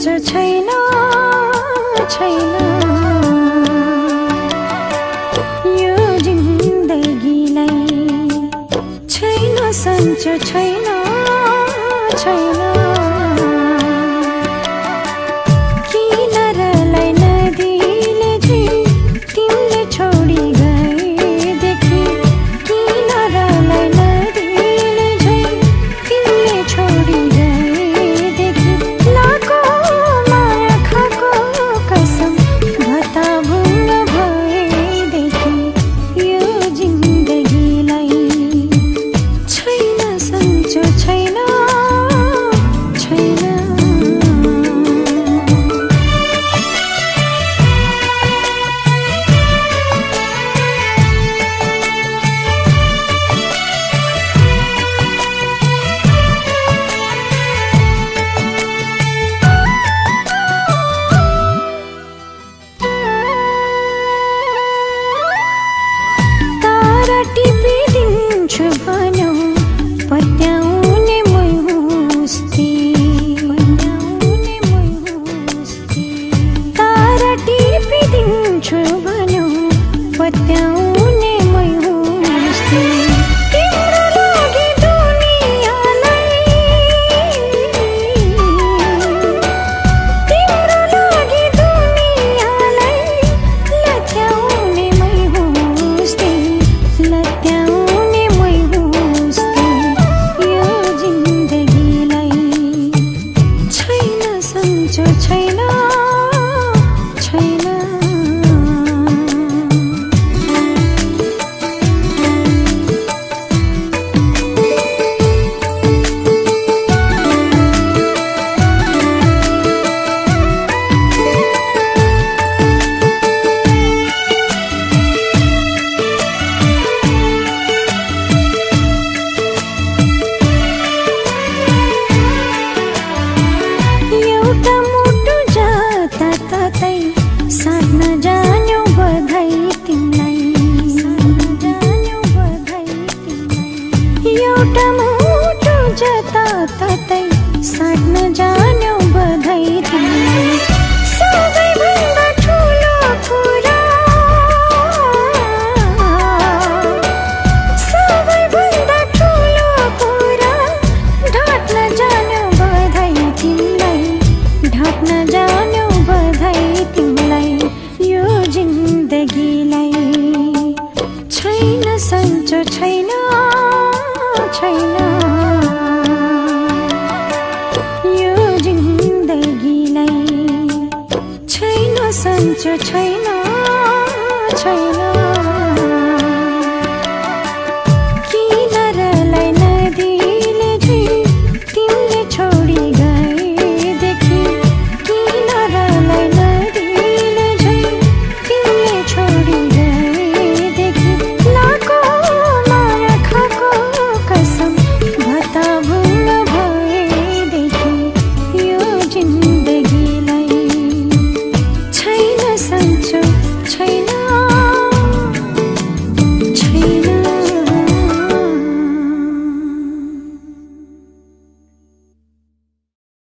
सोच छैन छैन। यो जिन्दगीलाई छैन सन्च छैन छैन। to her. सन्चो छैन छैन। यो जिन्दगीलाई छैन सन्चो छैन छैन।